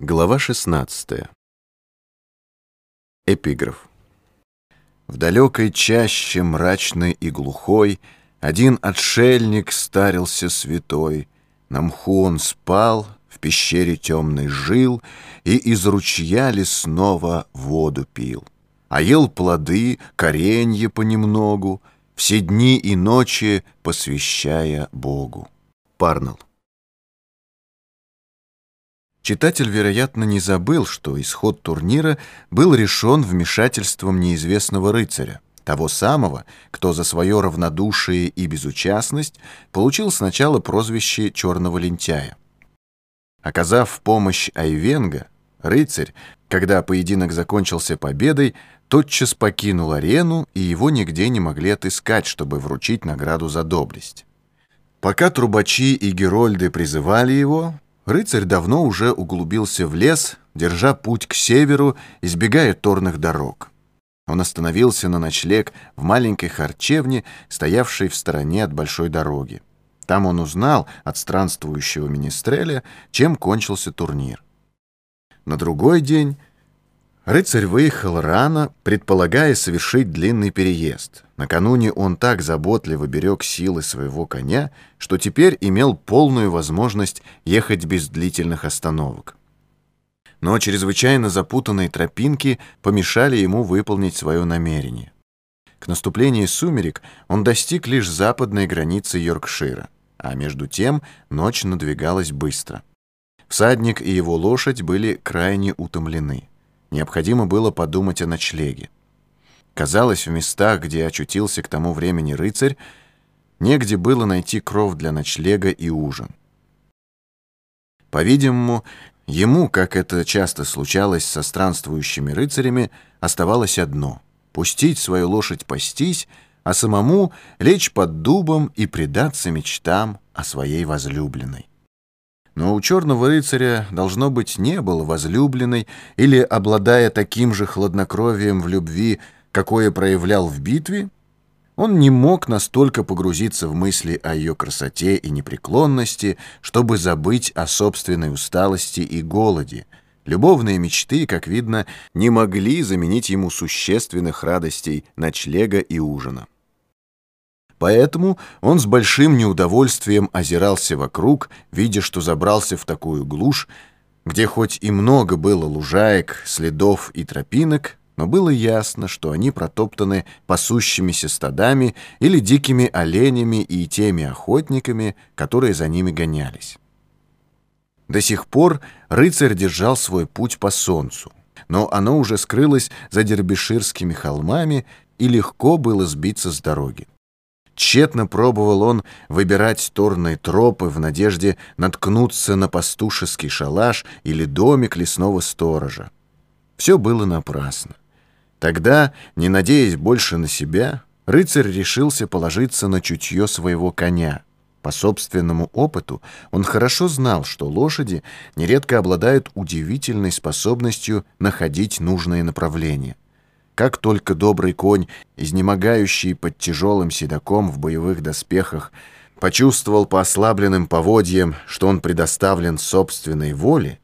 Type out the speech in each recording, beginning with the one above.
Глава 16. Эпиграф. В далекой чаще мрачной и глухой Один отшельник старился святой. На мху он спал, в пещере темной жил И из ручья лесного воду пил. А ел плоды, коренье понемногу, Все дни и ночи посвящая Богу. Парнелл. Читатель, вероятно, не забыл, что исход турнира был решен вмешательством неизвестного рыцаря, того самого, кто за свое равнодушие и безучастность получил сначала прозвище «черного лентяя». Оказав помощь Айвенга, рыцарь, когда поединок закончился победой, тотчас покинул арену, и его нигде не могли отыскать, чтобы вручить награду за доблесть. Пока трубачи и герольды призывали его, Рыцарь давно уже углубился в лес, держа путь к северу, избегая торных дорог. Он остановился на ночлег в маленькой харчевне, стоявшей в стороне от большой дороги. Там он узнал от странствующего министреля, чем кончился турнир. На другой день Рыцарь выехал рано, предполагая совершить длинный переезд. Накануне он так заботливо берег силы своего коня, что теперь имел полную возможность ехать без длительных остановок. Но чрезвычайно запутанные тропинки помешали ему выполнить свое намерение. К наступлению сумерек он достиг лишь западной границы Йоркшира, а между тем ночь надвигалась быстро. Всадник и его лошадь были крайне утомлены. Необходимо было подумать о ночлеге. Казалось, в местах, где очутился к тому времени рыцарь, негде было найти кров для ночлега и ужин. По-видимому, ему, как это часто случалось со странствующими рыцарями, оставалось одно — пустить свою лошадь пастись, а самому лечь под дубом и предаться мечтам о своей возлюбленной. Но у черного рыцаря, должно быть, не было возлюбленной или, обладая таким же хладнокровием в любви, какое проявлял в битве, он не мог настолько погрузиться в мысли о ее красоте и непреклонности, чтобы забыть о собственной усталости и голоде. Любовные мечты, как видно, не могли заменить ему существенных радостей ночлега и ужина. Поэтому он с большим неудовольствием озирался вокруг, видя, что забрался в такую глушь, где хоть и много было лужаек, следов и тропинок, но было ясно, что они протоптаны пасущимися стадами или дикими оленями и теми охотниками, которые за ними гонялись. До сих пор рыцарь держал свой путь по солнцу, но оно уже скрылось за дербиширскими холмами, и легко было сбиться с дороги. Тщетно пробовал он выбирать торные тропы в надежде наткнуться на пастушеский шалаш или домик лесного сторожа. Все было напрасно. Тогда, не надеясь больше на себя, рыцарь решился положиться на чутье своего коня. По собственному опыту он хорошо знал, что лошади нередко обладают удивительной способностью находить нужное направление. Как только добрый конь, изнемогающий под тяжелым седаком в боевых доспехах, почувствовал по ослабленным поводьям, что он предоставлен собственной воле,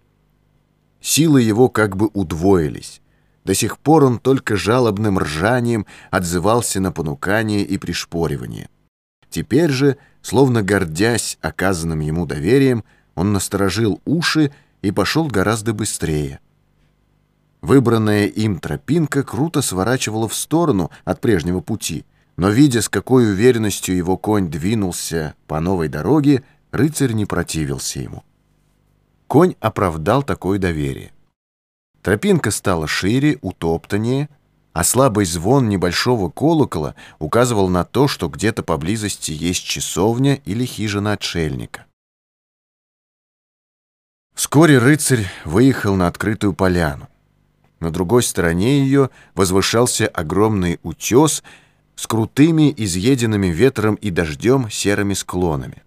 силы его как бы удвоились. До сих пор он только жалобным ржанием отзывался на понукание и пришпоривание. Теперь же, словно гордясь оказанным ему доверием, он насторожил уши и пошел гораздо быстрее. Выбранная им тропинка круто сворачивала в сторону от прежнего пути, но, видя, с какой уверенностью его конь двинулся по новой дороге, рыцарь не противился ему. Конь оправдал такое доверие. Тропинка стала шире, утоптаннее, а слабый звон небольшого колокола указывал на то, что где-то поблизости есть часовня или хижина отшельника. Вскоре рыцарь выехал на открытую поляну. На другой стороне ее возвышался огромный утес с крутыми, изъеденными ветром и дождем серыми склонами.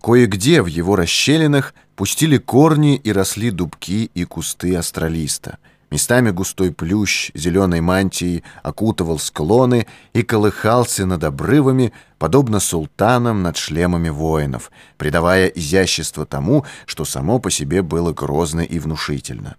Кое-где в его расщелинах пустили корни и росли дубки и кусты астролиста, Местами густой плющ зеленой мантии окутывал склоны и колыхался над обрывами, подобно султанам над шлемами воинов, придавая изящество тому, что само по себе было грозно и внушительно.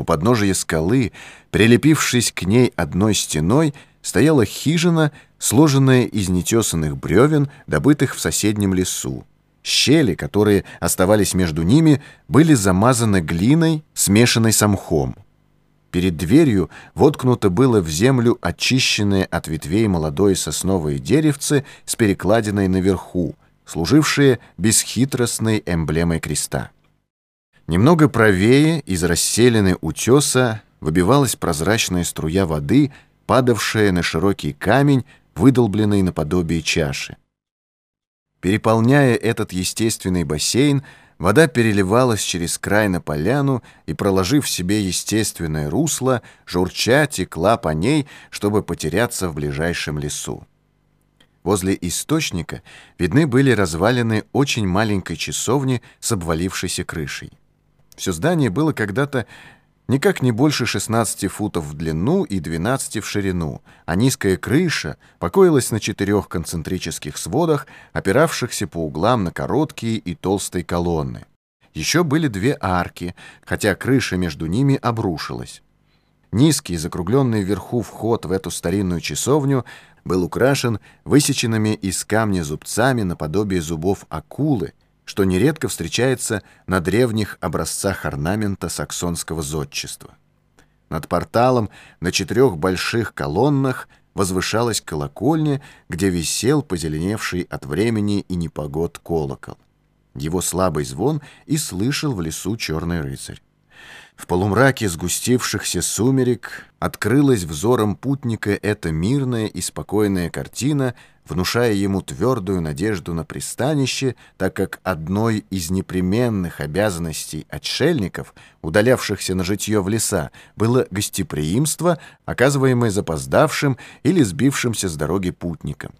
У подножия скалы, прилепившись к ней одной стеной, стояла хижина, сложенная из нетесанных бревен, добытых в соседнем лесу. Щели, которые оставались между ними, были замазаны глиной, смешанной с мхом. Перед дверью воткнуто было в землю очищенное от ветвей молодое сосновое деревце с перекладиной наверху, служившее бесхитростной эмблемой креста. Немного правее из расселены утеса выбивалась прозрачная струя воды, падавшая на широкий камень, выдолбленный наподобие чаши. Переполняя этот естественный бассейн, вода переливалась через край на поляну и, проложив себе естественное русло, журча текла по ней, чтобы потеряться в ближайшем лесу. Возле источника видны были развалины очень маленькой часовни с обвалившейся крышей. Все здание было когда-то никак не больше 16 футов в длину и 12 в ширину, а низкая крыша покоилась на четырех концентрических сводах, опиравшихся по углам на короткие и толстые колонны. Еще были две арки, хотя крыша между ними обрушилась. Низкий, закругленный вверху вход в эту старинную часовню был украшен высеченными из камня зубцами наподобие зубов акулы, что нередко встречается на древних образцах орнамента саксонского зодчества. Над порталом на четырех больших колоннах возвышалась колокольня, где висел позеленевший от времени и непогод колокол. Его слабый звон и слышал в лесу черный рыцарь. В полумраке сгустившихся сумерек открылась взором путника эта мирная и спокойная картина, внушая ему твердую надежду на пристанище, так как одной из непременных обязанностей отшельников, удалявшихся на житье в леса, было гостеприимство, оказываемое запоздавшим или сбившимся с дороги путникам.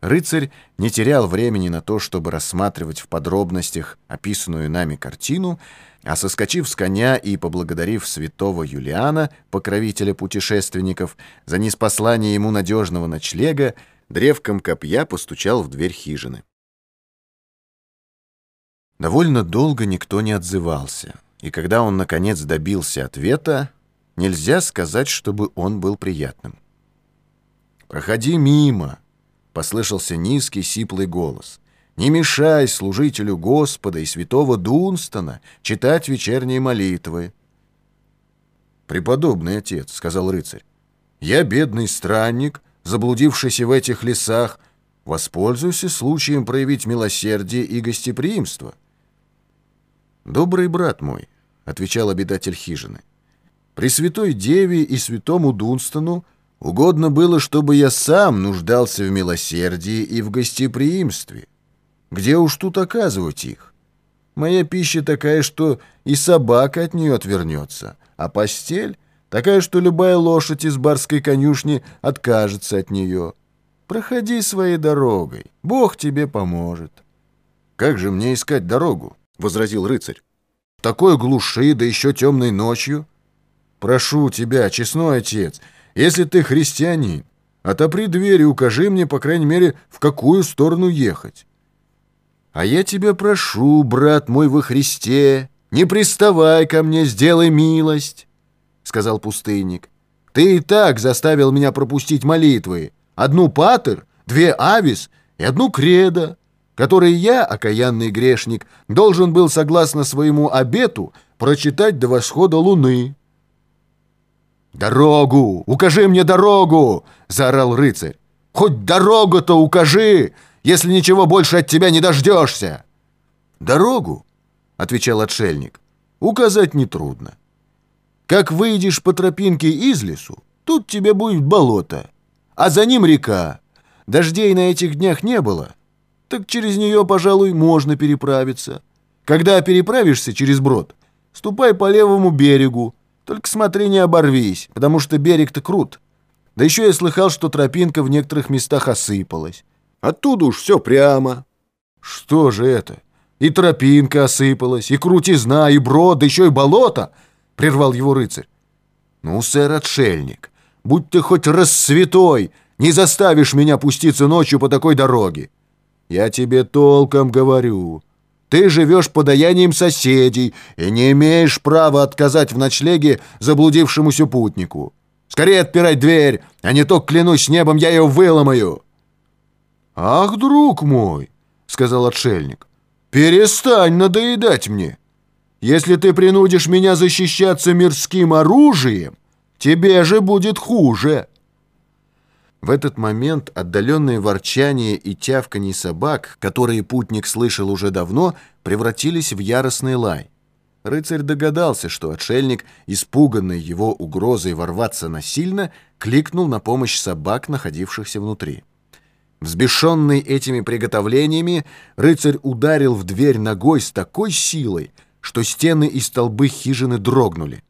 Рыцарь не терял времени на то, чтобы рассматривать в подробностях описанную нами картину, а соскочив с коня и поблагодарив святого Юлиана, покровителя путешественников, за неспослание ему надежного ночлега, древком копья постучал в дверь хижины. Довольно долго никто не отзывался, и когда он, наконец, добился ответа, нельзя сказать, чтобы он был приятным. «Проходи мимо», послышался низкий сиплый голос. «Не мешай служителю Господа и святого Дунстона читать вечерние молитвы». «Преподобный отец», — сказал рыцарь, — «я бедный странник, заблудившийся в этих лесах, воспользуйся случаем проявить милосердие и гостеприимство». «Добрый брат мой», — отвечал обитатель хижины, — «Пресвятой Деве и святому Дунстону — Угодно было, чтобы я сам нуждался в милосердии и в гостеприимстве. Где уж тут оказывать их? Моя пища такая, что и собака от нее отвернется, а постель такая, что любая лошадь из барской конюшни откажется от нее. Проходи своей дорогой, Бог тебе поможет. «Как же мне искать дорогу?» — возразил рыцарь. «В такой глуши, да еще темной ночью. Прошу тебя, честной отец, — если ты христианин, отопри дверь и укажи мне, по крайней мере, в какую сторону ехать. А я тебя прошу, брат мой во Христе, не приставай ко мне, сделай милость, — сказал пустынник. Ты и так заставил меня пропустить молитвы. Одну патер, две авис и одну кредо, которые я, окаянный грешник, должен был, согласно своему обету, прочитать до восхода луны. «Дорогу! Укажи мне дорогу!» — заорал рыцарь. «Хоть дорогу-то укажи, если ничего больше от тебя не дождешься!» «Дорогу?» — отвечал отшельник. «Указать нетрудно. Как выйдешь по тропинке из лесу, тут тебе будет болото, а за ним река. Дождей на этих днях не было, так через нее, пожалуй, можно переправиться. Когда переправишься через брод, ступай по левому берегу, только смотри, не оборвись, потому что берег-то крут. Да еще я слыхал, что тропинка в некоторых местах осыпалась. Оттуда уж все прямо. Что же это? И тропинка осыпалась, и крутизна, и брод, да еще и болото, прервал его рыцарь. «Ну, сэр, отшельник, будь ты хоть рассвятой, не заставишь меня пуститься ночью по такой дороге. Я тебе толком говорю. Ты живешь подаянием соседей и не имеешь права отказать в ночлеге заблудившемуся путнику. Скорее отпирай дверь, а не то, клянусь небом, я ее выломаю». «Ах, друг мой!» — сказал отшельник. «Перестань надоедать мне. Если ты принудишь меня защищаться мирским оружием, тебе же будет хуже». В этот момент отдаленные ворчание и тявканье собак, которые путник слышал уже давно, превратились в яростный лай. Рыцарь догадался, что отшельник, испуганный его угрозой ворваться насильно, кликнул на помощь собак, находившихся внутри. Взбешенный этими приготовлениями, рыцарь ударил в дверь ногой с такой силой, что стены и столбы хижины дрогнули.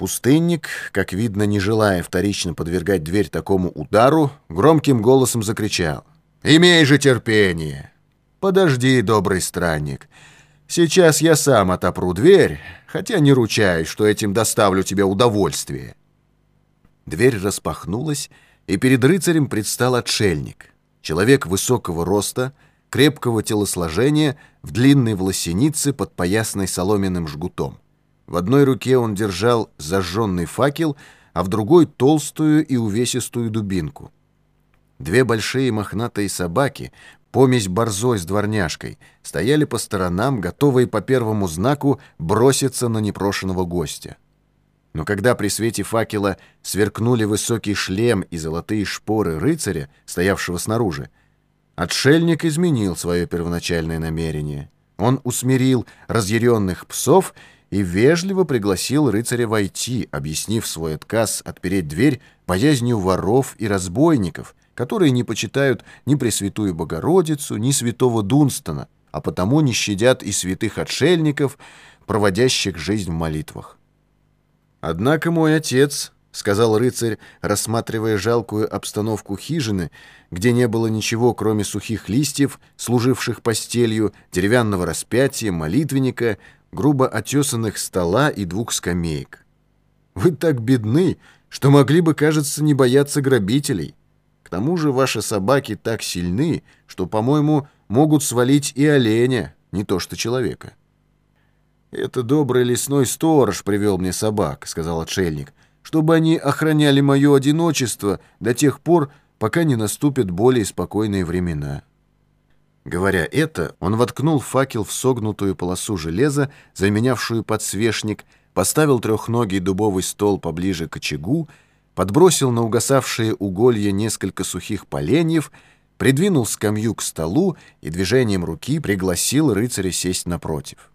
Пустынник, как видно, не желая вторично подвергать дверь такому удару, громким голосом закричал. «Имей же терпение! Подожди, добрый странник. Сейчас я сам отопру дверь, хотя не ручаюсь, что этим доставлю тебе удовольствие». Дверь распахнулась, и перед рыцарем предстал отшельник. Человек высокого роста, крепкого телосложения, в длинной волосенице под поясной соломенным жгутом. В одной руке он держал зажженный факел, а в другой — толстую и увесистую дубинку. Две большие мохнатые собаки, помесь борзой с дворняжкой, стояли по сторонам, готовые по первому знаку броситься на непрошенного гостя. Но когда при свете факела сверкнули высокий шлем и золотые шпоры рыцаря, стоявшего снаружи, отшельник изменил свое первоначальное намерение. Он усмирил разъяренных псов и вежливо пригласил рыцаря войти, объяснив свой отказ отпереть дверь боязнью воров и разбойников, которые не почитают ни Пресвятую Богородицу, ни святого Дунстона, а потому не щадят и святых отшельников, проводящих жизнь в молитвах. «Однако мой отец», — сказал рыцарь, рассматривая жалкую обстановку хижины, где не было ничего, кроме сухих листьев, служивших постелью, деревянного распятия, молитвенника, грубо отесанных стола и двух скамеек. Вы так бедны, что могли бы, кажется, не бояться грабителей. К тому же ваши собаки так сильны, что, по-моему, могут свалить и оленя, не то что человека. «Это добрый лесной сторож привел мне собак», — сказал отшельник, «чтобы они охраняли мое одиночество до тех пор, пока не наступят более спокойные времена». Говоря это, он воткнул факел в согнутую полосу железа, заменявшую подсвечник, поставил трехногий дубовый стол поближе к очагу, подбросил на угасавшие уголья несколько сухих поленьев, придвинул скамью к столу и движением руки пригласил рыцаря сесть напротив.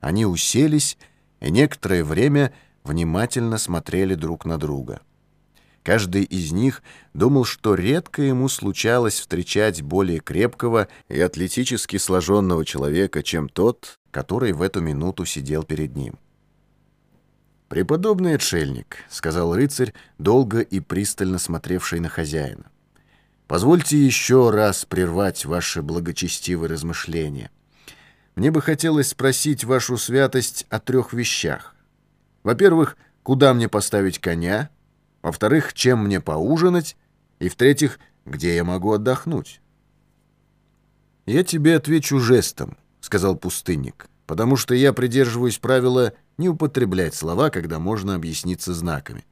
Они уселись и некоторое время внимательно смотрели друг на друга. Каждый из них думал, что редко ему случалось встречать более крепкого и атлетически сложенного человека, чем тот, который в эту минуту сидел перед ним. «Преподобный отшельник», — сказал рыцарь, долго и пристально смотревший на хозяина, — «позвольте еще раз прервать ваши благочестивые размышления. Мне бы хотелось спросить вашу святость о трех вещах. Во-первых, куда мне поставить коня?» Во-вторых, чем мне поужинать? И в-третьих, где я могу отдохнуть? «Я тебе отвечу жестом», — сказал пустынник, «потому что я придерживаюсь правила не употреблять слова, когда можно объясниться знаками».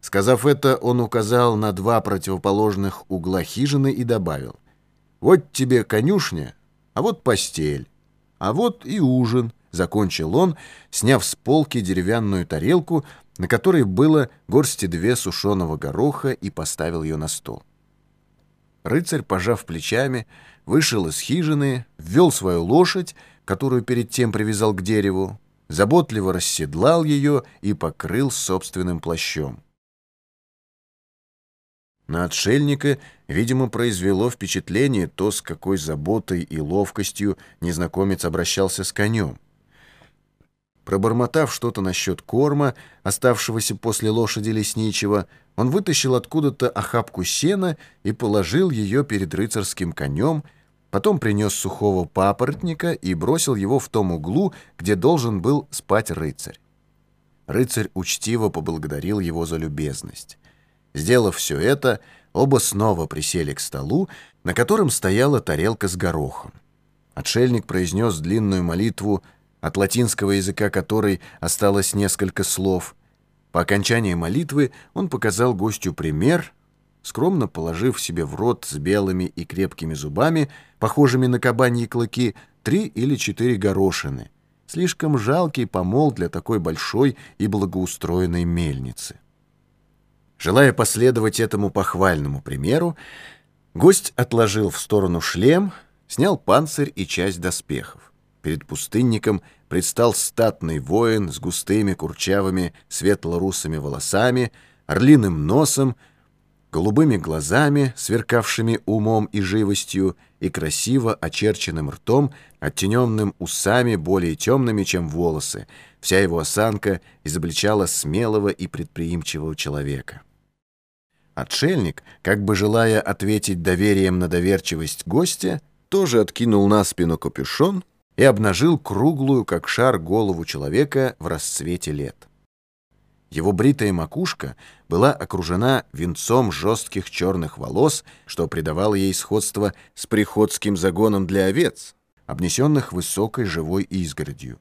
Сказав это, он указал на два противоположных угла хижины и добавил, «Вот тебе конюшня, а вот постель, а вот и ужин», — закончил он, сняв с полки деревянную тарелку, на которой было горсти две сушеного гороха и поставил ее на стол. Рыцарь, пожав плечами, вышел из хижины, ввел свою лошадь, которую перед тем привязал к дереву, заботливо расседлал ее и покрыл собственным плащом. На отшельника, видимо, произвело впечатление то, с какой заботой и ловкостью незнакомец обращался с конем. Пробормотав что-то насчет корма, оставшегося после лошади лесничего, он вытащил откуда-то охапку сена и положил ее перед рыцарским конем, потом принес сухого папоротника и бросил его в том углу, где должен был спать рыцарь. Рыцарь учтиво поблагодарил его за любезность. Сделав все это, оба снова присели к столу, на котором стояла тарелка с горохом. Отшельник произнес длинную молитву, от латинского языка которой осталось несколько слов. По окончании молитвы он показал гостю пример, скромно положив себе в рот с белыми и крепкими зубами, похожими на кабаньи клыки, три или четыре горошины. Слишком жалкий помол для такой большой и благоустроенной мельницы. Желая последовать этому похвальному примеру, гость отложил в сторону шлем, снял панцирь и часть доспехов. Перед пустынником предстал статный воин с густыми курчавыми светло-русыми волосами, орлиным носом, голубыми глазами, сверкавшими умом и живостью, и красиво очерченным ртом, оттененным усами более темными, чем волосы. Вся его осанка изобличала смелого и предприимчивого человека. Отшельник, как бы желая ответить доверием на доверчивость гостя, тоже откинул на спину капюшон и обнажил круглую, как шар, голову человека в расцвете лет. Его бритая макушка была окружена венцом жестких черных волос, что придавало ей сходство с приходским загоном для овец, обнесенных высокой живой изгородью.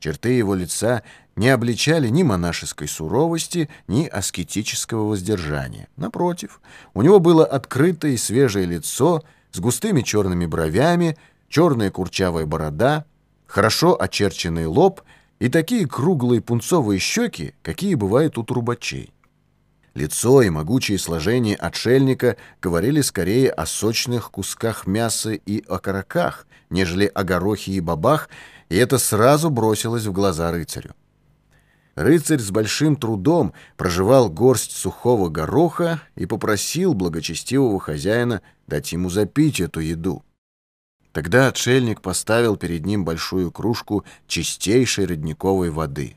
Черты его лица не обличали ни монашеской суровости, ни аскетического воздержания. Напротив, у него было открытое и свежее лицо с густыми черными бровями, черная курчавая борода, хорошо очерченный лоб — и такие круглые пунцовые щеки, какие бывают у трубачей. Лицо и могучие сложения отшельника говорили скорее о сочных кусках мяса и окороках, нежели о горохе и бабах, и это сразу бросилось в глаза рыцарю. Рыцарь с большим трудом проживал горсть сухого гороха и попросил благочестивого хозяина дать ему запить эту еду. Тогда отшельник поставил перед ним большую кружку чистейшей родниковой воды.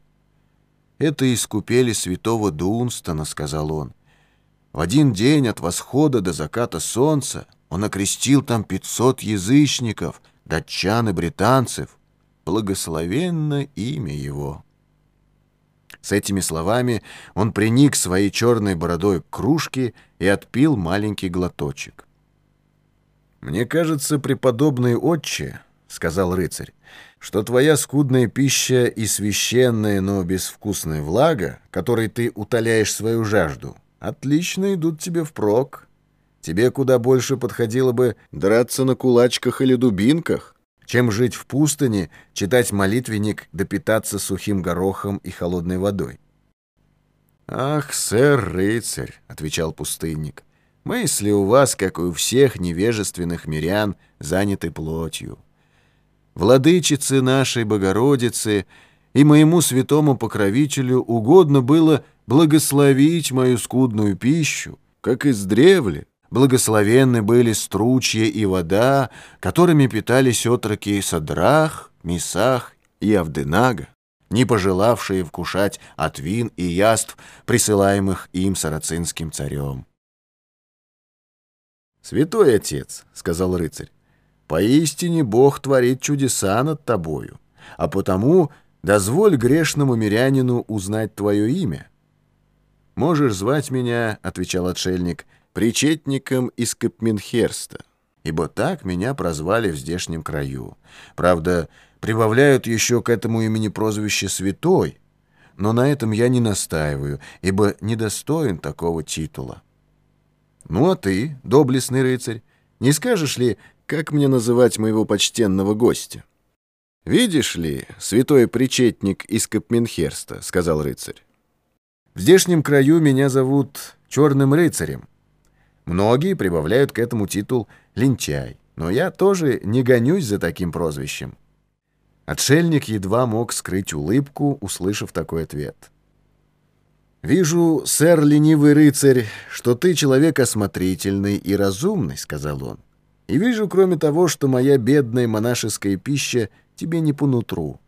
«Это из купели святого Дунстона», — сказал он. «В один день от восхода до заката солнца он окрестил там пятьсот язычников, датчан и британцев. Благословенно имя его». С этими словами он приник своей черной бородой к кружке и отпил маленький глоточек. «Мне кажется, преподобный отче, — сказал рыцарь, — что твоя скудная пища и священная, но безвкусная влага, которой ты утоляешь свою жажду, отлично идут тебе впрок. Тебе куда больше подходило бы драться на кулачках или дубинках, чем жить в пустыне, читать молитвенник да питаться сухим горохом и холодной водой. «Ах, сэр-рыцарь!» — отвечал пустынник — Мысли у вас, как и у всех невежественных мирян, заняты плотью. Владычице нашей Богородицы и моему святому покровителю угодно было благословить мою скудную пищу, как издревле. Благословенны были стручья и вода, которыми питались отроки Садрах, Мисах и Авденага, не пожелавшие вкушать от вин и яств, присылаемых им сарацинским царем. «Святой отец», — сказал рыцарь, — «поистине Бог творит чудеса над тобою, а потому дозволь грешному мирянину узнать твое имя». «Можешь звать меня», — отвечал отшельник, — «причетником из Капменхерста, ибо так меня прозвали в здешнем краю. Правда, прибавляют еще к этому имени прозвище «святой», но на этом я не настаиваю, ибо недостоин такого титула. «Ну а ты, доблестный рыцарь, не скажешь ли, как мне называть моего почтенного гостя?» «Видишь ли, святой причетник из Капменхерста», — сказал рыцарь. «В здешнем краю меня зовут Черным рыцарем. Многие прибавляют к этому титул «лентяй», но я тоже не гонюсь за таким прозвищем». Отшельник едва мог скрыть улыбку, услышав такой ответ. «Вижу, сэр, ленивый рыцарь, что ты человек осмотрительный и разумный», — сказал он. «И вижу, кроме того, что моя бедная монашеская пища тебе не по нутру.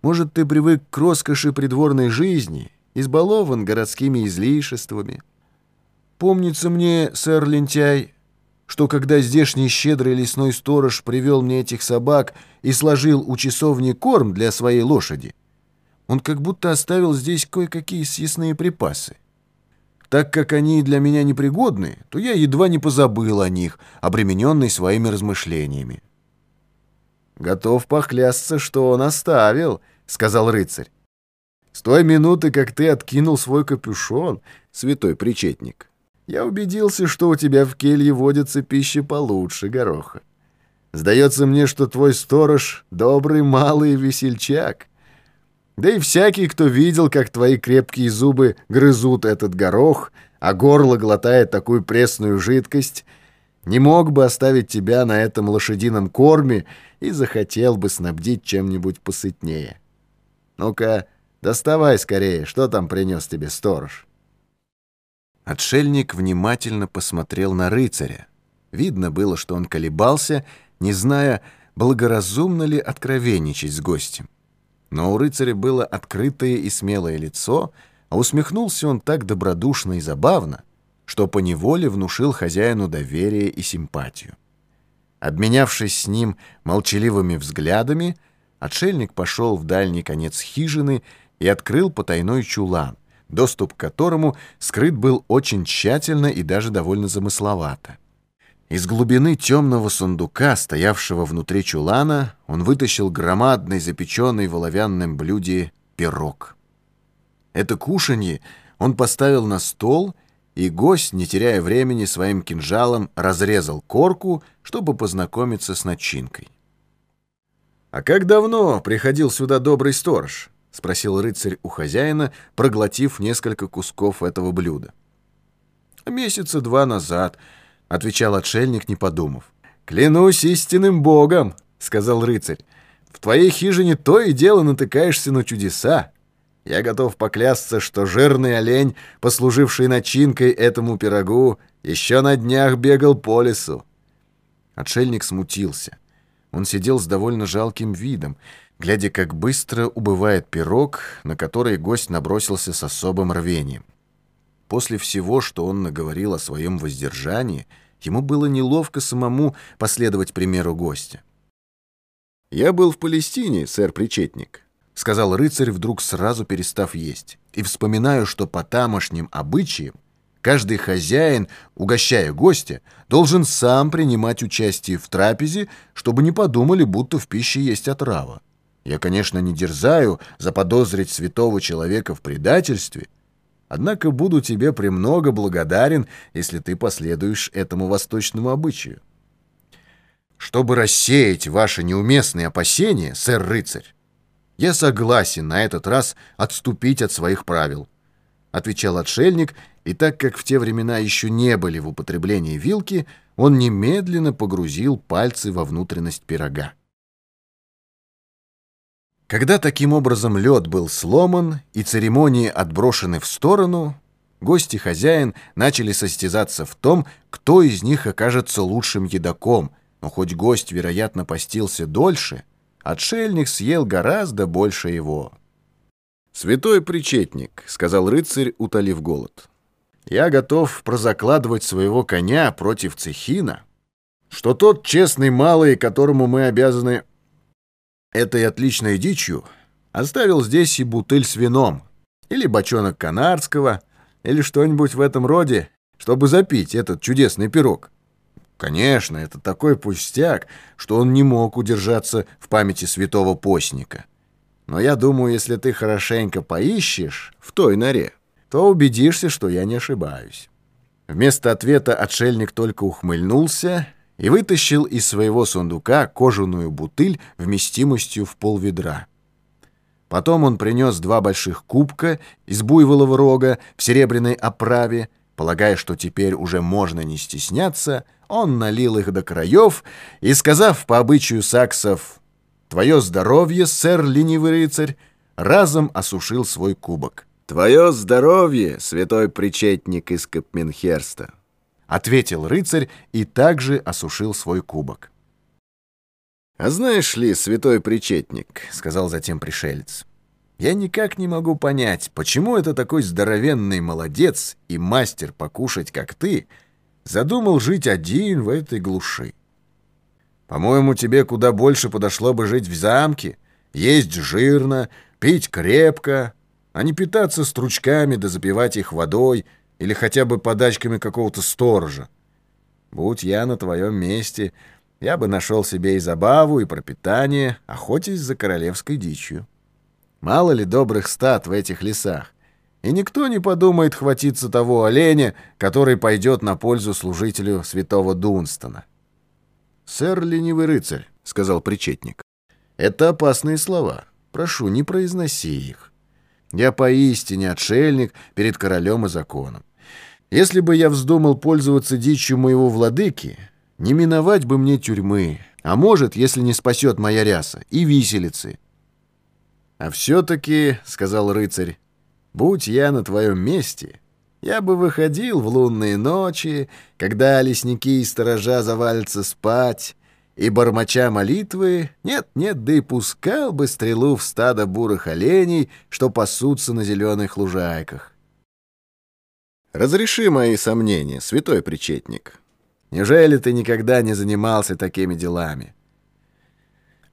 Может, ты привык к роскоши придворной жизни, избалован городскими излишествами. Помнится мне, сэр Лентяй, что когда здешний щедрый лесной сторож привел мне этих собак и сложил у часовни корм для своей лошади, он как будто оставил здесь кое-какие съестные припасы. Так как они для меня непригодны, то я едва не позабыл о них, обремененный своими размышлениями. «Готов похлясться, что он оставил», — сказал рыцарь. «С той минуты, как ты откинул свой капюшон, святой причетник, я убедился, что у тебя в келье водится пища получше гороха. Сдается мне, что твой сторож — добрый малый весельчак. Да и всякий, кто видел, как твои крепкие зубы грызут этот горох, а горло глотает такую пресную жидкость, не мог бы оставить тебя на этом лошадином корме и захотел бы снабдить чем-нибудь посытнее. Ну-ка, доставай скорее, что там принес тебе сторож?» Отшельник внимательно посмотрел на рыцаря. Видно было, что он колебался, не зная, благоразумно ли откровенничать с гостем. Но у рыцаря было открытое и смелое лицо, а усмехнулся он так добродушно и забавно, что поневоле внушил хозяину доверие и симпатию. Обменявшись с ним молчаливыми взглядами, отшельник пошел в дальний конец хижины и открыл потайной чулан, доступ к которому скрыт был очень тщательно и даже довольно замысловато. Из глубины темного сундука, стоявшего внутри чулана, он вытащил громадный запеченный в оловянном блюде пирог. Это кушанье он поставил на стол, и гость, не теряя времени, своим кинжалом разрезал корку, чтобы познакомиться с начинкой. «А как давно приходил сюда добрый сторож?» — спросил рыцарь у хозяина, проглотив несколько кусков этого блюда. «Месяца два назад», — отвечал отшельник, не подумав. «Клянусь истинным богом», — сказал рыцарь. «В твоей хижине то и дело натыкаешься на чудеса. Я готов поклясться, что жирный олень, послуживший начинкой этому пирогу, еще на днях бегал по лесу». Отшельник смутился. Он сидел с довольно жалким видом, глядя, как быстро убывает пирог, на который гость набросился с особым рвением. После всего, что он наговорил о своем воздержании, ему было неловко самому последовать примеру гостя. «Я был в Палестине, сэр-причетник», — сказал рыцарь, вдруг сразу перестав есть, «и вспоминаю, что по тамошним обычаям каждый хозяин, угощая гостя, должен сам принимать участие в трапезе, чтобы не подумали, будто в пище есть отрава. Я, конечно, не дерзаю заподозрить святого человека в предательстве, — Однако буду тебе премного благодарен, если ты последуешь этому восточному обычаю. Чтобы рассеять ваши неуместные опасения, сэр-рыцарь, я согласен на этот раз отступить от своих правил, отвечал отшельник, и так как в те времена еще не были в употреблении вилки, он немедленно погрузил пальцы во внутренность пирога. Когда таким образом лед был сломан и церемонии отброшены в сторону, гости хозяин начали состязаться в том, кто из них окажется лучшим едоком, но хоть гость, вероятно, постился дольше, отшельник съел гораздо больше его. «Святой причетник», — сказал рыцарь, утолив голод, — «я готов прозакладывать своего коня против Цехина, что тот честный малый, которому мы обязаны этой отличной дичью оставил здесь и бутыль с вином, или бочонок канарского, или что-нибудь в этом роде, чтобы запить этот чудесный пирог. Конечно, это такой пустяк, что он не мог удержаться в памяти святого постника. Но я думаю, если ты хорошенько поищешь в той норе, то убедишься, что я не ошибаюсь. Вместо ответа отшельник только ухмыльнулся и вытащил из своего сундука кожаную бутыль вместимостью в полведра. Потом он принес два больших кубка из буйволового рога в серебряной оправе, полагая, что теперь уже можно не стесняться, он налил их до краев и, сказав по обычаю саксов «Твое здоровье, сэр ленивый рыцарь», разом осушил свой кубок. «Твое здоровье, святой причетник из Капменхерста!» Ответил рыцарь и также осушил свой кубок. «А знаешь ли, святой причетник», — сказал затем пришелец, «я никак не могу понять, почему это такой здоровенный молодец и мастер покушать, как ты, задумал жить один в этой глуши. По-моему, тебе куда больше подошло бы жить в замке, есть жирно, пить крепко, а не питаться стручками да запивать их водой или хотя бы подачками какого-то сторожа. Будь я на твоем месте, я бы нашел себе и забаву, и пропитание, охотясь за королевской дичью. Мало ли добрых стад в этих лесах, и никто не подумает хватиться того оленя, который пойдет на пользу служителю святого Дунстона. «Сэр ленивый рыцарь», — сказал причетник, — «это опасные слова. Прошу, не произноси их. Я поистине отшельник перед королем и законом. Если бы я вздумал пользоваться дичью моего владыки, не миновать бы мне тюрьмы, а может, если не спасет моя ряса, и виселицы. А все-таки, — сказал рыцарь, — будь я на твоем месте, я бы выходил в лунные ночи, когда лесники и сторожа завалятся спать, и, бормоча молитвы, нет-нет, да и пускал бы стрелу в стадо бурых оленей, что пасутся на зеленых лужайках. Разреши мои сомнения, святой причетник. Неужели ты никогда не занимался такими делами?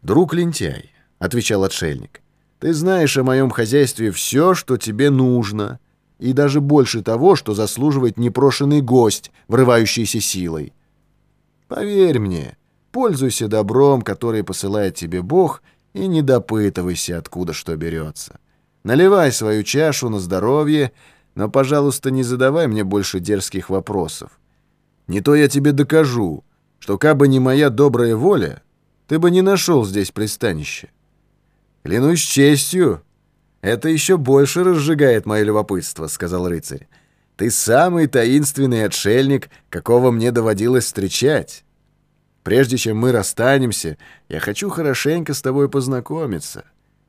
«Друг лентяй», — отвечал отшельник, — «ты знаешь о моем хозяйстве все, что тебе нужно, и даже больше того, что заслуживает непрошенный гость, врывающийся силой. Поверь мне, пользуйся добром, который посылает тебе Бог, и не допытывайся, откуда что берется. Наливай свою чашу на здоровье, но, пожалуйста, не задавай мне больше дерзких вопросов. Не то я тебе докажу, что, кабы не моя добрая воля, ты бы не нашел здесь пристанище. Клянусь честью, это еще больше разжигает мое любопытство, сказал рыцарь. Ты самый таинственный отшельник, какого мне доводилось встречать. Прежде чем мы расстанемся, я хочу хорошенько с тобой познакомиться.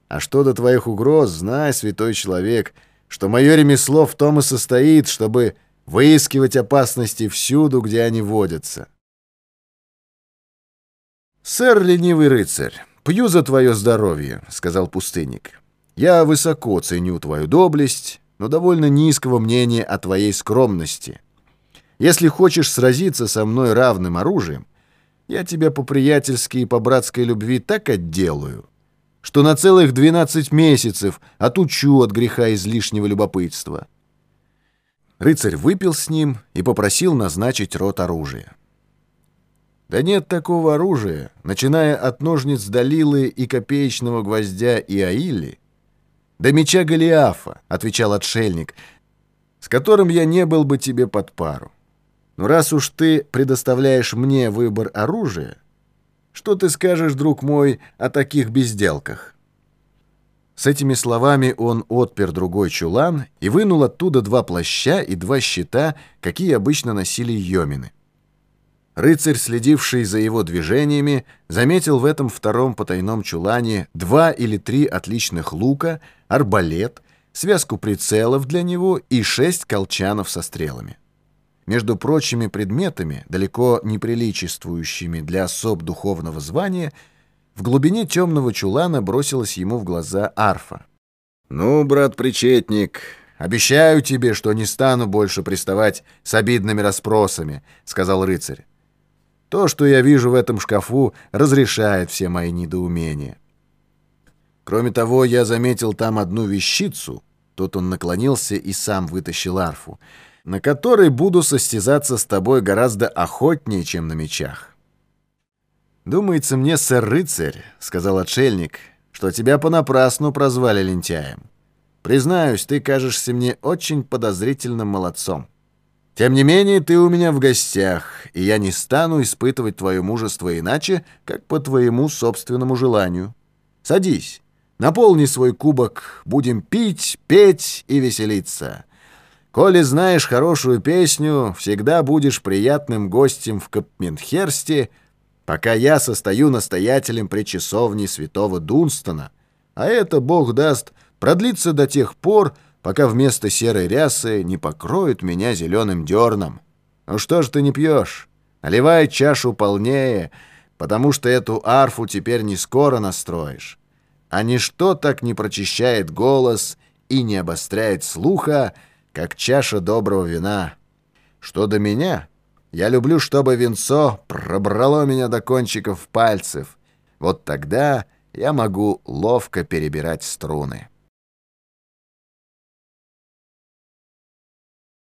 А что до твоих угроз, знай, святой человек, что мое ремесло в том и состоит, чтобы выискивать опасности всюду, где они водятся. «Сэр, ленивый рыцарь, пью за твое здоровье», — сказал пустынник. «Я высоко ценю твою доблесть, но довольно низкого мнения о твоей скромности. Если хочешь сразиться со мной равным оружием, я тебя по-приятельски и по братской любви так отделаю, что на целых двенадцать месяцев отучу от греха излишнего любопытства». Рыцарь выпил с ним и попросил назначить рот оружия. Да нет такого оружия, начиная от ножниц Далилы и копеечного гвоздя и Аили, до меча Голиафа, отвечал отшельник, с которым я не был бы тебе под пару. Но раз уж ты предоставляешь мне выбор оружия, что ты скажешь, друг мой, о таких безделках?» С этими словами он отпер другой чулан и вынул оттуда два плаща и два щита, какие обычно носили йомины. Рыцарь, следивший за его движениями, заметил в этом втором потайном чулане два или три отличных лука, арбалет, связку прицелов для него и шесть колчанов со стрелами. Между прочими предметами, далеко не приличествующими для особ духовного звания, в глубине темного чулана бросилась ему в глаза арфа. «Ну, брат-причетник, обещаю тебе, что не стану больше приставать с обидными расспросами», — сказал рыцарь. «То, что я вижу в этом шкафу, разрешает все мои недоумения. Кроме того, я заметил там одну вещицу». Тут он наклонился и сам вытащил арфу, на которой буду состязаться с тобой гораздо охотнее, чем на мечах. «Думается мне, сэр-рыцарь», — сказал отшельник, — «что тебя понапрасну прозвали лентяем. Признаюсь, ты кажешься мне очень подозрительным молодцом. Тем не менее, ты у меня в гостях, и я не стану испытывать твое мужество иначе, как по твоему собственному желанию. Садись, наполни свой кубок, будем пить, петь и веселиться». Коли знаешь хорошую песню, всегда будешь приятным гостем в Капменхерсте пока я состою настоятелем при часовне святого Дунстона, а это, бог даст, продлится до тех пор, пока вместо серой рясы не покроют меня зеленым дерном. Ну что ж ты не пьешь? Наливай чашу полнее, потому что эту арфу теперь не скоро настроишь. А ничто так не прочищает голос и не обостряет слуха, как чаша доброго вина. Что до меня, я люблю, чтобы венцо пробрало меня до кончиков пальцев. Вот тогда я могу ловко перебирать струны.